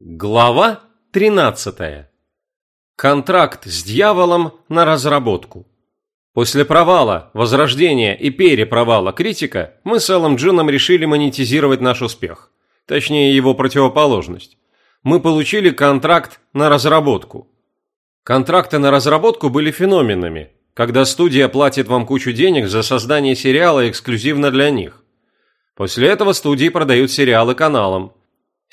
Глава 13. Контракт с дьяволом на разработку. После провала, возрождения и перепровала критика, мы с Эллом Джином решили монетизировать наш успех. Точнее, его противоположность. Мы получили контракт на разработку. Контракты на разработку были феноменами, когда студия платит вам кучу денег за создание сериала эксклюзивно для них. После этого студии продают сериалы каналам –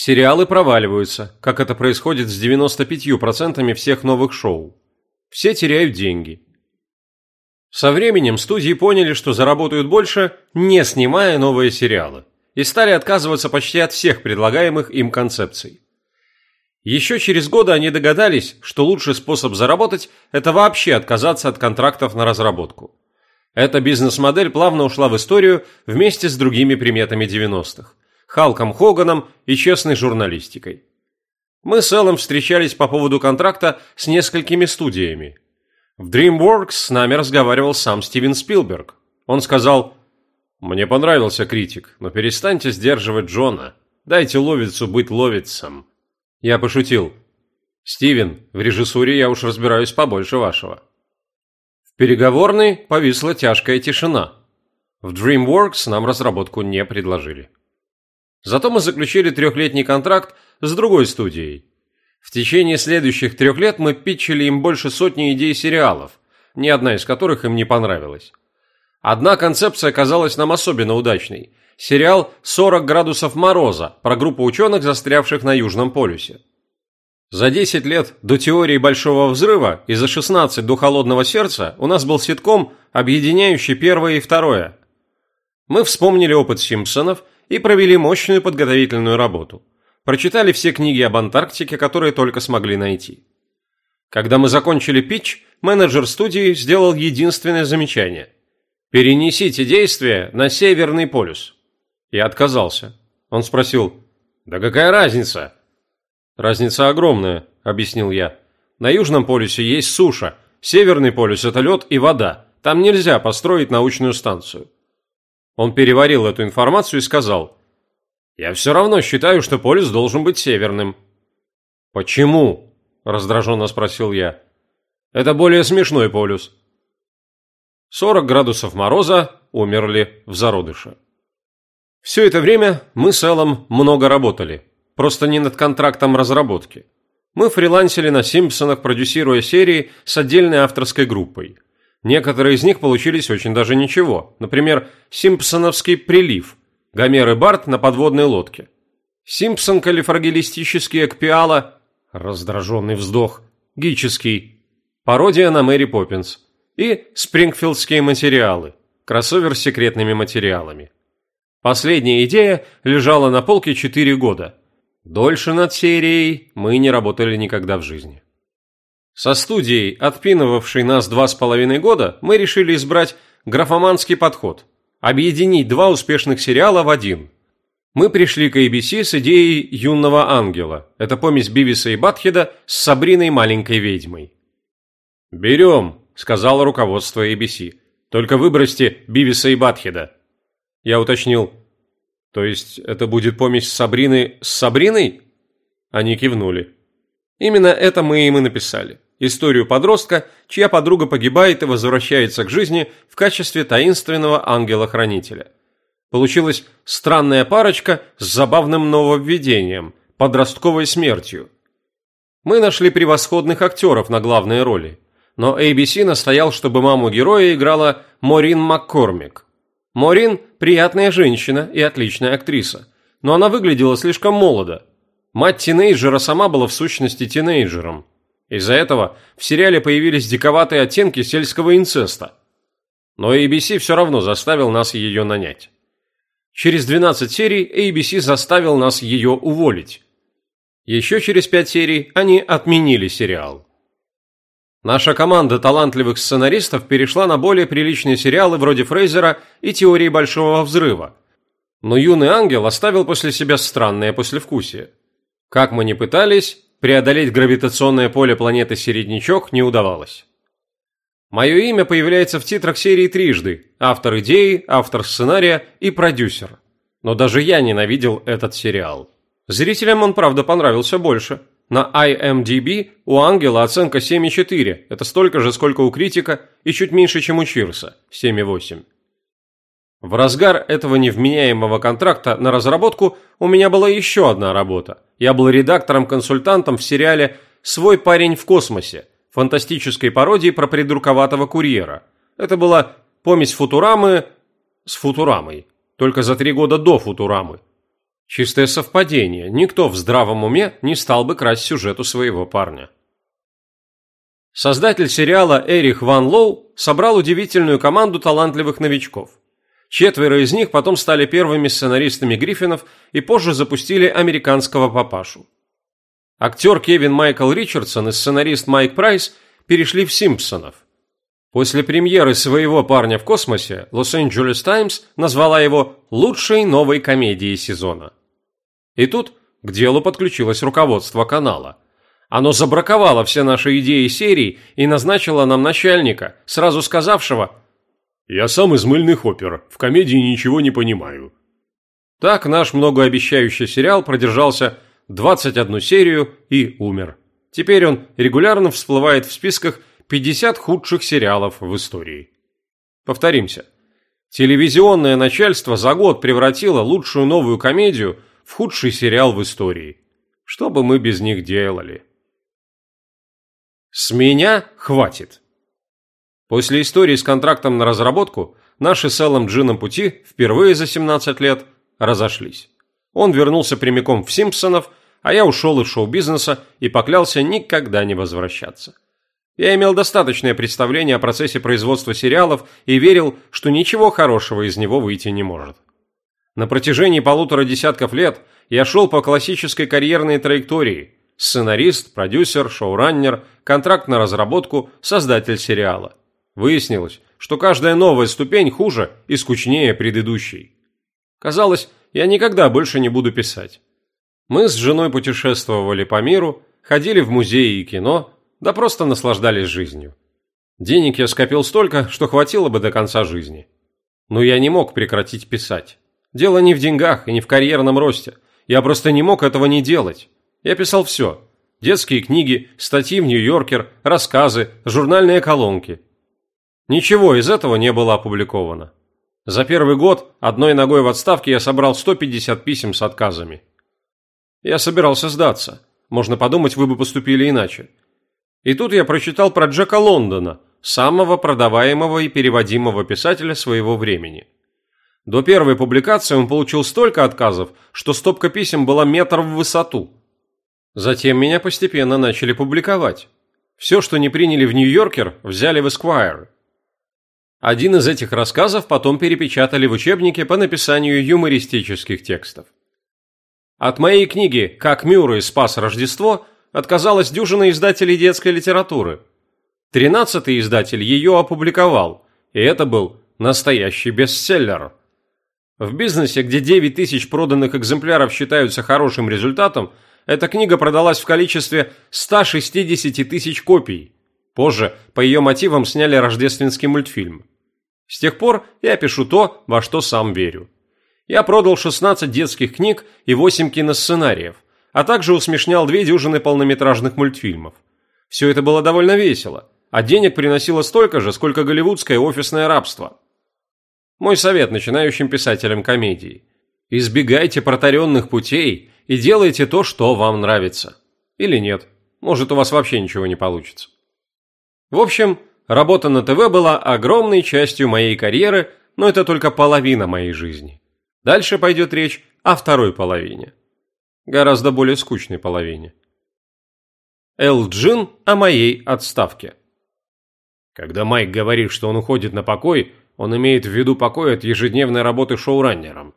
Сериалы проваливаются, как это происходит с 95% всех новых шоу. Все теряют деньги. Со временем студии поняли, что заработают больше, не снимая новые сериалы, и стали отказываться почти от всех предлагаемых им концепций. Еще через годы они догадались, что лучший способ заработать – это вообще отказаться от контрактов на разработку. Эта бизнес-модель плавно ушла в историю вместе с другими приметами 90-х. Халком Хоганом и честной журналистикой. Мы с Эллом встречались по поводу контракта с несколькими студиями. В DreamWorks с нами разговаривал сам Стивен Спилберг. Он сказал, «Мне понравился критик, но перестаньте сдерживать Джона. Дайте ловицу быть ловицем». Я пошутил, «Стивен, в режиссуре я уж разбираюсь побольше вашего». В переговорной повисла тяжкая тишина. В DreamWorks нам разработку не предложили. Зато мы заключили трехлетний контракт с другой студией. В течение следующих трех лет мы питчили им больше сотни идей сериалов, ни одна из которых им не понравилась. Одна концепция казалась нам особенно удачной – сериал «40 градусов мороза» про группу ученых, застрявших на Южном полюсе. За 10 лет до теории Большого Взрыва и за 16 до Холодного Сердца у нас был ситком, объединяющий первое и второе. Мы вспомнили опыт Симпсонов – и провели мощную подготовительную работу. Прочитали все книги об Антарктике, которые только смогли найти. Когда мы закончили питч, менеджер студии сделал единственное замечание. «Перенесите действие на Северный полюс». Я отказался. Он спросил, «Да какая разница?» «Разница огромная», – объяснил я. «На Южном полюсе есть суша, Северный полюс – это лед и вода. Там нельзя построить научную станцию. Он переварил эту информацию и сказал, «Я все равно считаю, что полюс должен быть северным». «Почему?» – раздраженно спросил я. «Это более смешной полюс». 40 градусов мороза умерли в зародыше. Все это время мы с Эллом много работали, просто не над контрактом разработки. Мы фрилансили на «Симпсонах», продюсируя серии с отдельной авторской группой – Некоторые из них получились очень даже ничего. Например, «Симпсоновский прилив» Гомер и Барт на подводной лодке. «Симпсон калифрагилистический экпиала» раздраженный вздох, гический, пародия на Мэри Поппинс и «Спрингфилдские материалы» кроссовер с секретными материалами. Последняя идея лежала на полке 4 года. Дольше над серией мы не работали никогда в жизни. Со студией, отпинывавшей нас два с половиной года, мы решили избрать графоманский подход – объединить два успешных сериала в один. Мы пришли к ABC с идеей «Юного ангела». Это помесь Бивиса и Батхеда с Сабриной маленькой ведьмой. «Берем», – сказала руководство ABC. «Только выбросьте Бивиса и Батхеда». Я уточнил. «То есть это будет помесь Сабрины с Сабриной?» Они кивнули. Именно это мы им и написали историю подростка, чья подруга погибает и возвращается к жизни в качестве таинственного ангела-хранителя. Получилась странная парочка с забавным нововведением – подростковой смертью. Мы нашли превосходных актеров на главные роли, но ABC настоял, чтобы маму героя играла Морин Маккормик. Морин – приятная женщина и отличная актриса, но она выглядела слишком молодо. Мать тинейджера сама была в сущности тинейджером – из-за этого в сериале появились диковатые оттенки сельского инцеста. Но ABC все равно заставил нас ее нанять. Через 12 серий ABC заставил нас ее уволить. Еще через 5 серий они отменили сериал. Наша команда талантливых сценаристов перешла на более приличные сериалы вроде Фрейзера и Теории Большого Взрыва. Но юный ангел оставил после себя странное послевкусие. Как мы ни пытались, преодолеть гравитационное поле планеты Середнячок не удавалось. Мое имя появляется в титрах серии трижды – автор идеи, автор сценария и продюсер. Но даже я ненавидел этот сериал. Зрителям он, правда, понравился больше. На IMDb у Ангела оценка 7,4. Это столько же, сколько у критика, и чуть меньше, чем у Чирса – 7,8. В разгар этого невменяемого контракта на разработку у меня была еще одна работа. Я был редактором-консультантом в сериале «Свой парень в космосе» – фантастической пародии про придурковатого курьера. Это была помесь Футурамы с Футурамой, только за три года до Футурамы. Чистое совпадение, никто в здравом уме не стал бы красть сюжету своего парня. Создатель сериала Эрих Ван Лоу собрал удивительную команду талантливых новичков. Четверо из них потом стали первыми сценаристами Гриффинов и позже запустили американского папашу. Актер Кевин Майкл Ричардсон и сценарист Майк Прайс перешли в «Симпсонов». После премьеры своего парня в космосе Лос-Анджелес Таймс назвала его лучшей новой комедией сезона. И тут к делу подключилось руководство канала. Оно забраковало все наши идеи серий и назначило нам начальника, сразу сказавшего «Я сам из мыльных опер, в комедии ничего не понимаю». Так наш многообещающий сериал продержался 21 серию и умер. Теперь он регулярно всплывает в списках 50 худших сериалов в истории. Повторимся. Телевизионное начальство за год превратило лучшую новую комедию в худший сериал в истории. Что бы мы без них делали? С меня хватит. После истории с контрактом на разработку наши с Эллом Джином пути впервые за 17 лет разошлись. Он вернулся прямиком в «Симпсонов», а я ушел из шоу-бизнеса и поклялся никогда не возвращаться. Я имел достаточное представление о процессе производства сериалов и верил, что ничего хорошего из него выйти не может. На протяжении полутора десятков лет я шел по классической карьерной траектории – сценарист, продюсер, шоураннер, контракт на разработку, создатель сериала. Выяснилось, что каждая новая ступень хуже и скучнее предыдущей. Казалось, я никогда больше не буду писать. Мы с женой путешествовали по миру, ходили в музеи и кино, да просто наслаждались жизнью. Денег я скопил столько, что хватило бы до конца жизни. Но я не мог прекратить писать. Дело не в деньгах и не в карьерном росте. Я просто не мог этого не делать. Я писал все. Детские книги, статьи в Нью-Йоркер, рассказы, журнальные колонки. Ничего из этого не было опубликовано. За первый год одной ногой в отставке я собрал 150 писем с отказами. Я собирался сдаться. Можно подумать, вы бы поступили иначе. И тут я прочитал про Джека Лондона, самого продаваемого и переводимого писателя своего времени. До первой публикации он получил столько отказов, что стопка писем была метр в высоту. Затем меня постепенно начали публиковать. Все, что не приняли в Нью-Йоркер, взяли в Esquire. Один из этих рассказов потом перепечатали в учебнике по написанию юмористических текстов. От моей книги «Как Мюррей спас Рождество» отказалась дюжина издателей детской литературы. Тринадцатый издатель ее опубликовал, и это был настоящий бестселлер. В бизнесе, где 9 тысяч проданных экземпляров считаются хорошим результатом, эта книга продалась в количестве 160 тысяч копий. Позже по ее мотивам сняли рождественский мультфильм. С тех пор я пишу то, во что сам верю. Я продал 16 детских книг и 8 киносценариев, а также усмешнял две дюжины полнометражных мультфильмов. Все это было довольно весело, а денег приносило столько же, сколько голливудское офисное рабство. Мой совет начинающим писателям комедии. Избегайте протаренных путей и делайте то, что вам нравится. Или нет, может у вас вообще ничего не получится. В общем, работа на ТВ была огромной частью моей карьеры, но это только половина моей жизни. Дальше пойдет речь о второй половине. Гораздо более скучной половине. Эл Джин о моей отставке. Когда Майк говорит, что он уходит на покой, он имеет в виду покой от ежедневной работы шоураннером.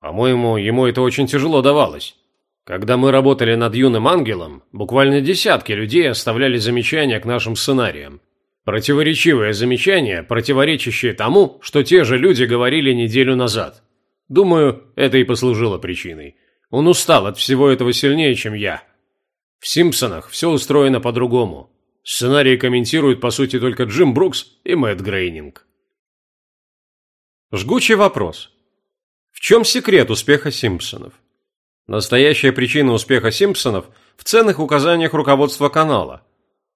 По-моему, ему это очень тяжело давалось. Когда мы работали над юным ангелом, буквально десятки людей оставляли замечания к нашим сценариям. Противоречивое замечание, противоречащее тому, что те же люди говорили неделю назад. Думаю, это и послужило причиной. Он устал от всего этого сильнее, чем я. В «Симпсонах» все устроено по-другому. Сценарий комментируют, по сути, только Джим Брукс и Мэтт Грейнинг. Жгучий вопрос. В чем секрет успеха «Симпсонов»? Настоящая причина успеха «Симпсонов» в ценных указаниях руководства канала.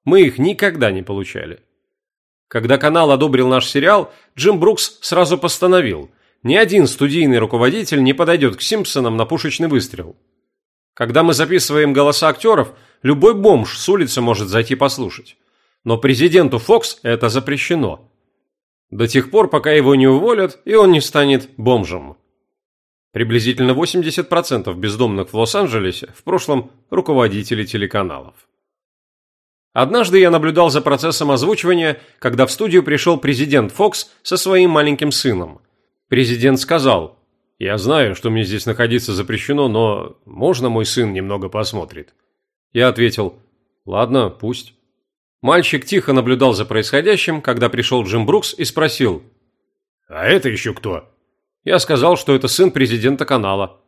Мы их никогда не получали. Когда канал одобрил наш сериал, Джим Брукс сразу постановил, ни один студийный руководитель не подойдет к Симпсонам на пушечный выстрел. Когда мы записываем голоса актеров, любой бомж с улицы может зайти послушать. Но президенту Fox это запрещено. До тех пор, пока его не уволят, и он не станет бомжем. Приблизительно 80% бездомных в Лос-Анджелесе в прошлом руководители телеканалов. Однажды я наблюдал за процессом озвучивания, когда в студию пришел президент Фокс со своим маленьким сыном. Президент сказал, «Я знаю, что мне здесь находиться запрещено, но можно мой сын немного посмотрит?» Я ответил, «Ладно, пусть». Мальчик тихо наблюдал за происходящим, когда пришел Джим Брукс и спросил, «А это еще кто?» Я сказал, что это сын президента канала.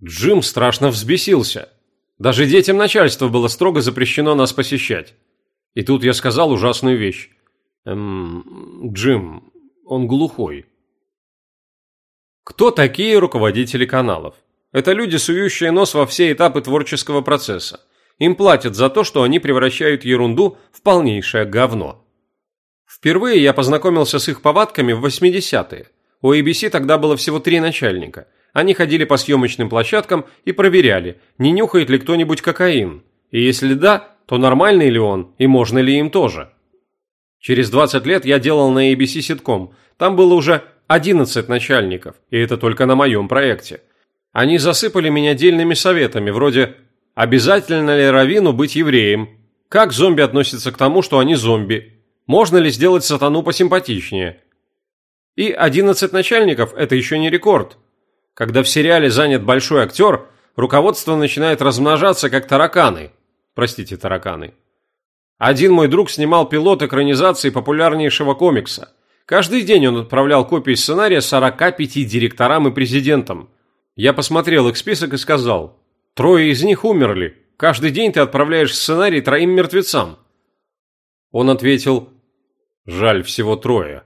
Джим страшно взбесился. Даже детям начальства было строго запрещено нас посещать. И тут я сказал ужасную вещь. Эм, Джим, он глухой. Кто такие руководители каналов? Это люди, сующие нос во все этапы творческого процесса. Им платят за то, что они превращают ерунду в полнейшее говно. Впервые я познакомился с их повадками в 80-е. У ABC тогда было всего три начальника – они ходили по съемочным площадкам и проверяли, не нюхает ли кто-нибудь кокаин. И если да, то нормальный ли он и можно ли им тоже. Через 20 лет я делал на ABC ситком. Там было уже 11 начальников, и это только на моем проекте. Они засыпали меня дельными советами, вроде «Обязательно ли Равину быть евреем?» «Как зомби относятся к тому, что они зомби?» «Можно ли сделать сатану посимпатичнее?» И 11 начальников – это еще не рекорд. Когда в сериале занят большой актер, руководство начинает размножаться, как тараканы. Простите, тараканы. Один мой друг снимал пилот экранизации популярнейшего комикса. Каждый день он отправлял копии сценария 45 директорам и президентам. Я посмотрел их список и сказал, трое из них умерли. Каждый день ты отправляешь сценарий троим мертвецам. Он ответил, жаль, всего трое.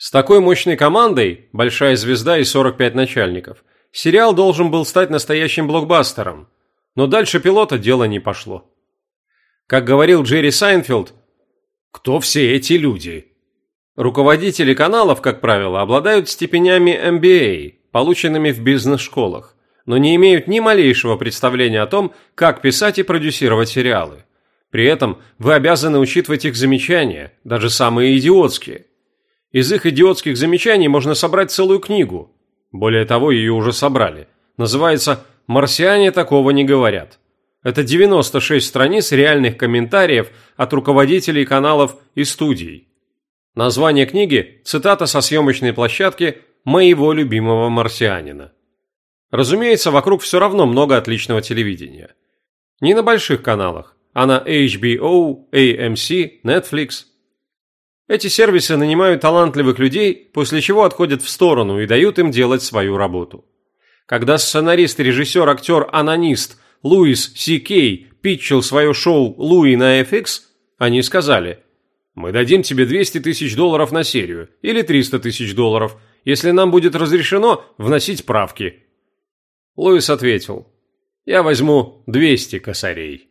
С такой мощной командой, большая звезда и 45 начальников, сериал должен был стать настоящим блокбастером. Но дальше пилота дело не пошло. Как говорил Джерри Сайнфилд, «Кто все эти люди?» Руководители каналов, как правило, обладают степенями MBA, полученными в бизнес-школах, но не имеют ни малейшего представления о том, как писать и продюсировать сериалы. При этом вы обязаны учитывать их замечания, даже самые идиотские. Из их идиотских замечаний можно собрать целую книгу. Более того, ее уже собрали. Называется «Марсиане такого не говорят». Это 96 страниц реальных комментариев от руководителей каналов и студий. Название книги – цитата со съемочной площадки моего любимого марсианина. Разумеется, вокруг все равно много отличного телевидения. Не на больших каналах, а на HBO, AMC, Netflix – эти сервисы нанимают талантливых людей, после чего отходят в сторону и дают им делать свою работу. Когда сценарист, режиссер, актер, анонист Луис Си Кей питчил свое шоу «Луи на FX», они сказали «Мы дадим тебе 200 тысяч долларов на серию или 300 тысяч долларов, если нам будет разрешено вносить правки». Луис ответил «Я возьму 200 косарей».